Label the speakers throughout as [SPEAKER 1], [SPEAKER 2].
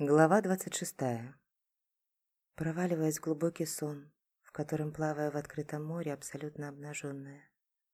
[SPEAKER 1] Глава двадцать шестая. Проваливаясь в глубокий сон, в котором плаваю в открытом море абсолютно обнаженная.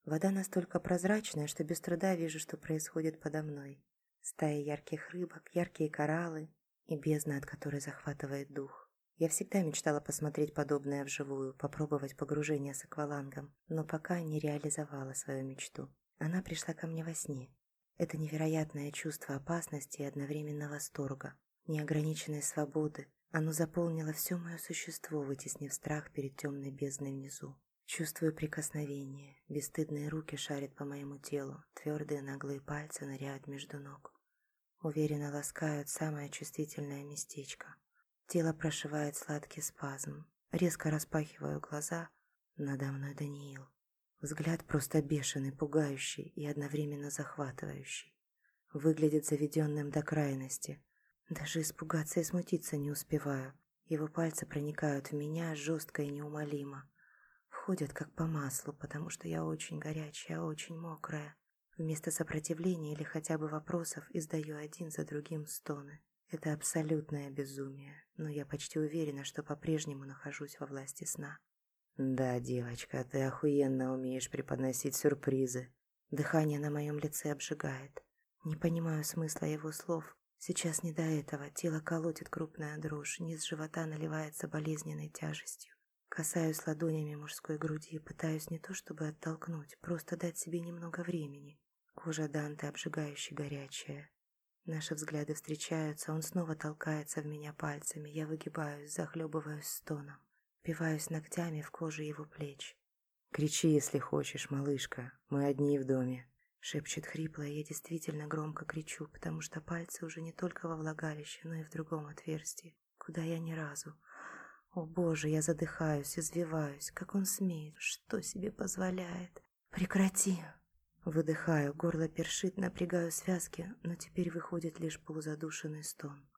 [SPEAKER 1] Вода настолько прозрачная, что без труда вижу, что происходит подо мной. Стаи ярких рыбок, яркие кораллы и бездна, от которой захватывает дух. Я всегда мечтала посмотреть подобное вживую, попробовать погружение с аквалангом, но пока не реализовала свою мечту. Она пришла ко мне во сне. Это невероятное чувство опасности и одновременно восторга неограниченной свободы. Оно заполнило все мое существо, вытеснив страх перед темной бездной внизу. Чувствую прикосновение. Бесстыдные руки шарят по моему телу, твердые наглые пальцы ныряют между ног. Уверенно ласкают самое чувствительное местечко. Тело прошивает сладкий спазм. Резко распахиваю глаза. Надо мной Даниил. Взгляд просто бешеный, пугающий и одновременно захватывающий. Выглядит заведенным до крайности. Даже испугаться и смутиться не успеваю. Его пальцы проникают в меня жестко и неумолимо. Входят как по маслу, потому что я очень горячая, очень мокрая. Вместо сопротивления или хотя бы вопросов издаю один за другим стоны. Это абсолютное безумие, но я почти уверена, что по-прежнему нахожусь во власти сна. «Да, девочка, ты охуенно умеешь преподносить сюрпризы». Дыхание на моем лице обжигает. Не понимаю смысла его слов, Сейчас не до этого, тело колотит крупная дрожь, низ живота наливается болезненной тяжестью. Касаюсь ладонями мужской груди, пытаюсь не то чтобы оттолкнуть, просто дать себе немного времени. Кожа Данте обжигающе горячая. Наши взгляды встречаются, он снова толкается в меня пальцами, я выгибаюсь, захлебываюсь стоном. Впиваюсь ногтями в кожу его плеч. «Кричи, если хочешь, малышка, мы одни в доме», Шепчет хрипло, и я действительно громко кричу, потому что пальцы уже не только во влагалище, но и в другом отверстии, куда я ни разу. О боже, я задыхаюсь, извиваюсь, как он смеет, что себе позволяет. Прекрати! Выдыхаю, горло першит, напрягаю связки, но теперь выходит лишь полузадушенный стон.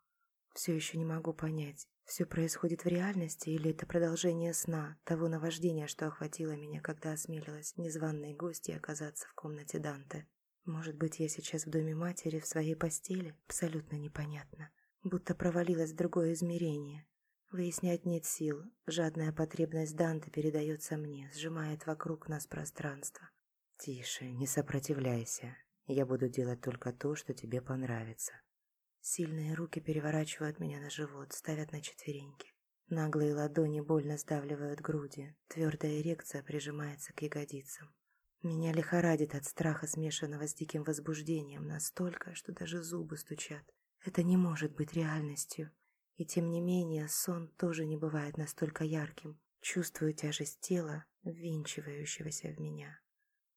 [SPEAKER 1] Все еще не могу понять, все происходит в реальности или это продолжение сна, того наваждения, что охватило меня, когда осмелилась незваной гостьей оказаться в комнате Данте. Может быть, я сейчас в доме матери, в своей постели? Абсолютно непонятно. Будто провалилась в другое измерение. Выяснять нет сил. Жадная потребность Данте передается мне, сжимает вокруг нас пространство. «Тише, не сопротивляйся. Я буду делать только то, что тебе понравится», Сильные руки переворачивают меня на живот, ставят на четвереньки. Наглые ладони больно сдавливают груди, твердая эрекция прижимается к ягодицам. Меня лихорадит от страха, смешанного с диким возбуждением, настолько, что даже зубы стучат. Это не может быть реальностью. И тем не менее, сон тоже не бывает настолько ярким. Чувствую тяжесть тела, ввинчивающегося в меня.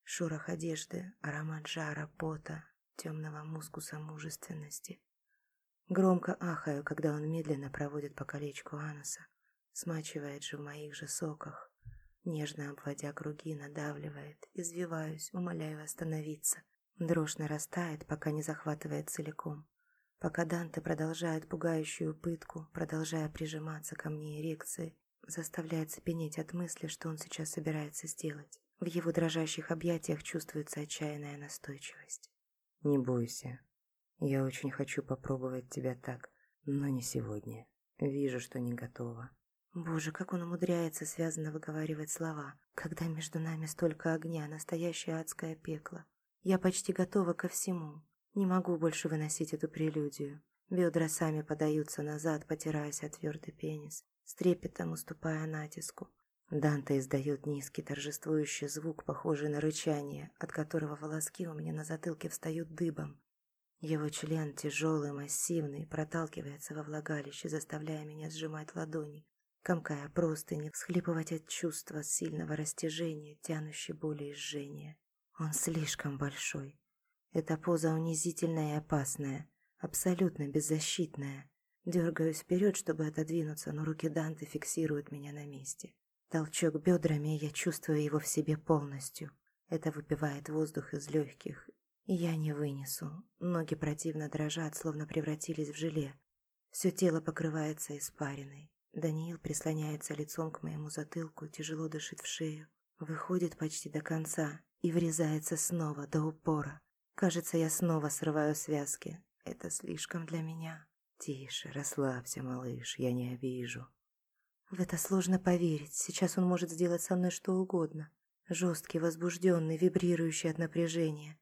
[SPEAKER 1] Шорох одежды, аромат жара, пота, темного мускуса мужественности. Громко ахаю, когда он медленно проводит по колечку ануса, смачивает же в моих же соках, нежно обводя круги, надавливает, извиваюсь, умоляю остановиться. Дрожь нарастает, пока не захватывает целиком. Пока Данте продолжает пугающую пытку, продолжая прижиматься ко мне эрекции, заставляет цепенеть от мысли, что он сейчас собирается сделать. В его дрожащих объятиях чувствуется отчаянная настойчивость. «Не бойся, я очень хочу попробовать тебя так, но не сегодня. Вижу, что не готова. Боже, как он умудряется связанно выговаривать слова, когда между нами столько огня, настоящее адское пекло. Я почти готова ко всему. Не могу больше выносить эту прелюдию. Бедра сами подаются назад, потираясь от твердый пенис, с трепетом уступая натиску. Данте издает низкий торжествующий звук, похожий на рычание, от которого волоски у меня на затылке встают дыбом. Его член, тяжелый, массивный, проталкивается во влагалище, заставляя меня сжимать ладони, комкая простыни, всхлипывать от чувства сильного растяжения, тянущей боли и жжения. Он слишком большой. Эта поза унизительная и опасная, абсолютно беззащитная. Дергаюсь вперед, чтобы отодвинуться, но руки Данте фиксируют меня на месте. Толчок бедрами, я чувствую его в себе полностью. Это выпивает воздух из легких, я не вынесу. Ноги противно дрожат, словно превратились в желе. Все тело покрывается испариной. Даниил прислоняется лицом к моему затылку, тяжело дышит в шею. Выходит почти до конца и врезается снова, до упора. Кажется, я снова срываю связки. Это слишком для меня. Тише, расслабься, малыш, я не обижу. В это сложно поверить. Сейчас он может сделать со мной что угодно. Жесткий, возбужденный, вибрирующий от напряжения.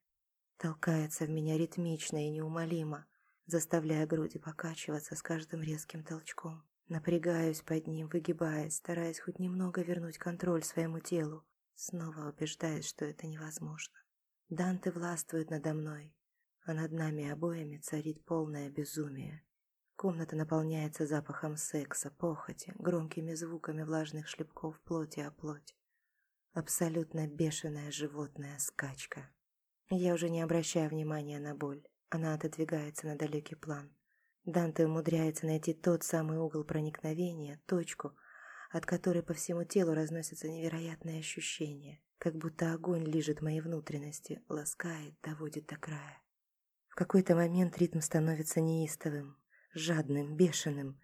[SPEAKER 1] Толкается в меня ритмично и неумолимо, заставляя груди покачиваться с каждым резким толчком. Напрягаюсь под ним, выгибаясь, стараясь хоть немного вернуть контроль своему телу. Снова убеждаюсь, что это невозможно. Данте властвует надо мной, а над нами обоими царит полное безумие. Комната наполняется запахом секса, похоти, громкими звуками влажных шлепков плоти о плоть. Абсолютно бешеная животная скачка. Я уже не обращаю внимания на боль. Она отодвигается на далекий план. Данте умудряется найти тот самый угол проникновения, точку, от которой по всему телу разносятся невероятные ощущения, как будто огонь лижет мои внутренности, ласкает, доводит до края. В какой-то момент ритм становится неистовым, жадным, бешеным.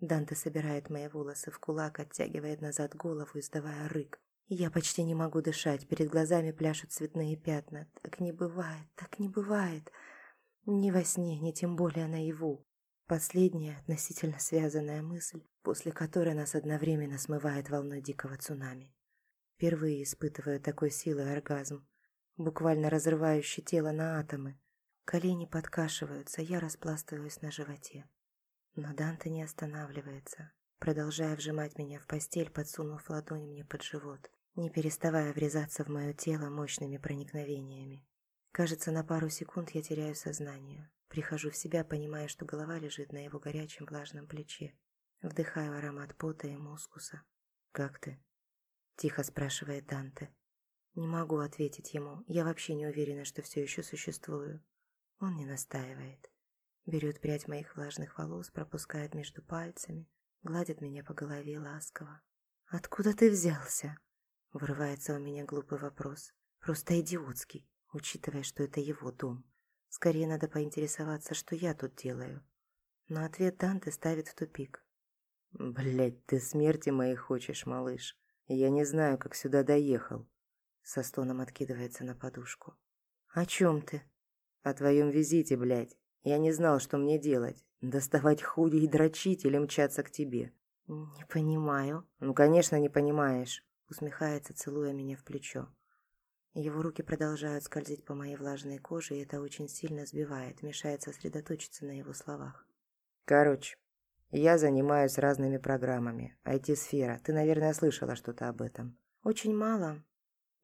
[SPEAKER 1] Данте собирает мои волосы в кулак, оттягивает назад голову, издавая рык. Я почти не могу дышать, перед глазами пляшут цветные пятна. Так не бывает, так не бывает. Ни во сне, ни тем более наяву. Последняя относительно связанная мысль, после которой нас одновременно смывает волной дикого цунами. Впервые испытываю такой силы оргазм, буквально разрывающий тело на атомы. Колени подкашиваются, я распластываюсь на животе. Но Данте не останавливается, продолжая вжимать меня в постель, подсунув ладонь мне под живот, не переставая врезаться в мое тело мощными проникновениями. Кажется, на пару секунд я теряю сознание. Прихожу в себя, понимая, что голова лежит на его горячем влажном плече. Вдыхаю аромат пота и мускуса. «Как ты?» – тихо спрашивает Данте. Не могу ответить ему, я вообще не уверена, что все еще существую. Он не настаивает. Берет прядь моих влажных волос, пропускает между пальцами, гладит меня по голове ласково. «Откуда ты взялся?» Вырывается у меня глупый вопрос. Просто идиотский, учитывая, что это его дом. Скорее надо поинтересоваться, что я тут делаю. Но ответ Данте ставит в тупик. «Блядь, ты смерти моей хочешь, малыш. Я не знаю, как сюда доехал». Со стоном откидывается на подушку. «О чем ты?» «О твоем визите, блядь. Я не знал, что мне делать. Доставать худи и дрочить или мчаться к тебе». «Не понимаю». «Ну, конечно, не понимаешь», — усмехается, целуя меня в плечо. Его руки продолжают скользить по моей влажной коже, и это очень сильно сбивает, мешает сосредоточиться на его словах.
[SPEAKER 2] «Короче, я занимаюсь разными программами. IT-сфера. Ты, наверное, слышала что-то об этом».
[SPEAKER 1] «Очень мало».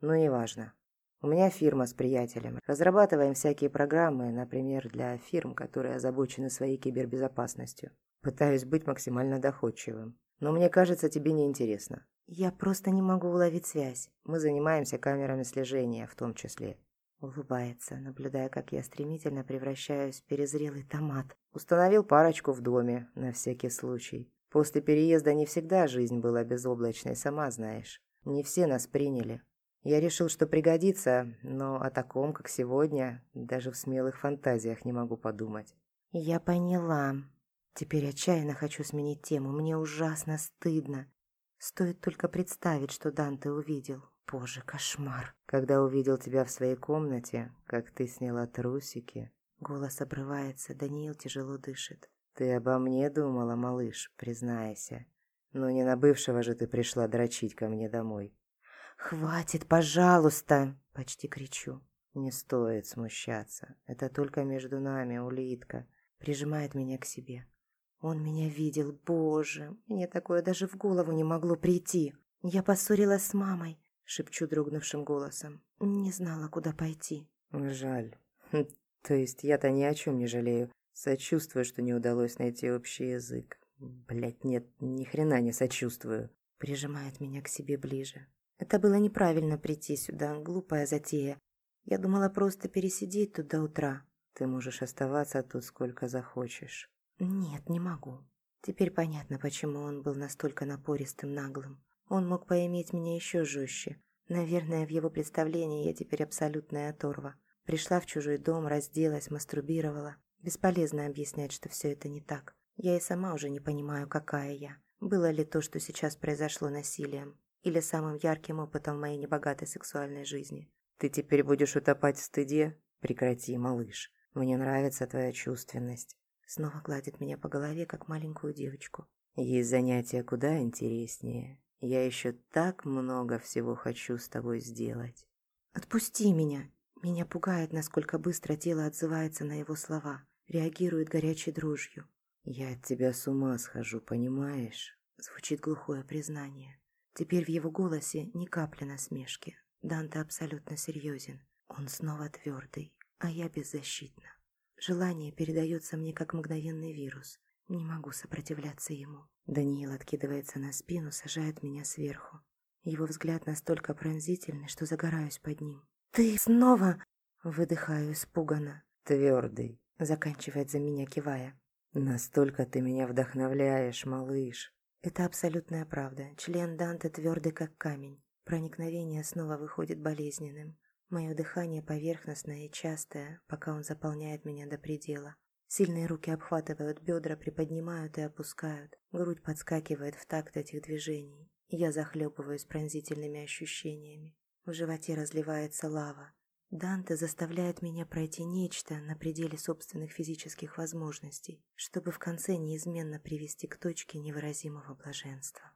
[SPEAKER 2] «Ну, неважно. У меня фирма с приятелем. Разрабатываем всякие программы, например, для фирм, которые озабочены своей кибербезопасностью. Пытаюсь быть максимально доходчивым. Но мне кажется, тебе не интересно.
[SPEAKER 1] Я просто не могу уловить связь.
[SPEAKER 2] Мы занимаемся камерами слежения в том числе.
[SPEAKER 1] Улыбается, наблюдая, как я стремительно превращаюсь в перезрелый томат.
[SPEAKER 2] Установил парочку в доме, на всякий случай. После переезда не всегда жизнь была безоблачной, сама знаешь. Не все нас приняли. Я решил, что пригодится, но о таком, как сегодня, даже в смелых фантазиях не могу подумать.
[SPEAKER 1] Я поняла. Теперь отчаянно хочу сменить тему. Мне ужасно стыдно. Стоит только представить, что Данте увидел. Боже, кошмар.
[SPEAKER 2] Когда увидел тебя в своей комнате, как ты сняла трусики...
[SPEAKER 1] Голос обрывается, Даниил тяжело дышит.
[SPEAKER 2] Ты обо мне думала, малыш, признайся. Но не на бывшего же ты пришла дрочить ко мне домой.
[SPEAKER 1] «Хватит, пожалуйста!» – почти кричу.
[SPEAKER 2] «Не стоит смущаться. Это только между нами, улитка».
[SPEAKER 1] Прижимает меня к себе. Он меня видел, боже, мне такое даже в голову не могло прийти. Я поссорилась с мамой, шепчу дрогнувшим голосом. Не знала, куда пойти.
[SPEAKER 2] Жаль. Хм, то есть я-то ни о чем не жалею. Сочувствую, что не удалось найти общий язык. Блять, нет, ни хрена не сочувствую.
[SPEAKER 1] Прижимает меня к себе ближе. Это было неправильно прийти сюда, глупая затея. Я думала просто пересидеть тут до утра.
[SPEAKER 2] Ты можешь оставаться тут сколько захочешь.
[SPEAKER 1] Нет, не могу. Теперь понятно, почему он был настолько напористым, наглым. Он мог поиметь меня еще жестче. Наверное, в его представлении я теперь абсолютная оторва. Пришла в чужой дом, разделась, мастурбировала. Бесполезно объяснять, что все это не так. Я и сама уже не понимаю, какая я. Было ли то, что сейчас произошло насилием? или самым ярким опытом моей небогатой сексуальной жизни.
[SPEAKER 2] Ты теперь будешь утопать в стыде? Прекрати, малыш. Мне нравится твоя чувственность.
[SPEAKER 1] Снова гладит меня по голове, как маленькую девочку.
[SPEAKER 2] Есть занятия куда интереснее. Я еще так много всего хочу с тобой сделать.
[SPEAKER 1] Отпусти меня. Меня пугает, насколько быстро тело отзывается на его слова, реагирует горячей дрожью.
[SPEAKER 2] Я от тебя с ума схожу, понимаешь?
[SPEAKER 1] Звучит глухое признание. Теперь в его голосе ни капли насмешки. Данте абсолютно серьезен. Он снова твердый, а я беззащитна. Желание передается мне как мгновенный вирус. Не могу сопротивляться ему. Даниил откидывается на спину, сажает меня сверху. Его взгляд настолько пронзительный, что загораюсь под ним. «Ты снова...» Выдыхаю испуганно.
[SPEAKER 2] «Твердый», —
[SPEAKER 1] заканчивает за меня, кивая.
[SPEAKER 2] «Настолько ты меня вдохновляешь, малыш».
[SPEAKER 1] Это абсолютная правда. Член Данте твердый, как камень. Проникновение снова выходит болезненным. Мое дыхание поверхностное и частое, пока он заполняет меня до предела. Сильные руки обхватывают бедра, приподнимают и опускают. Грудь подскакивает в такт этих движений. Я захлебываюсь пронзительными ощущениями. В животе разливается лава. Данте заставляет меня пройти нечто на пределе собственных физических возможностей, чтобы в конце неизменно привести к точке невыразимого блаженства.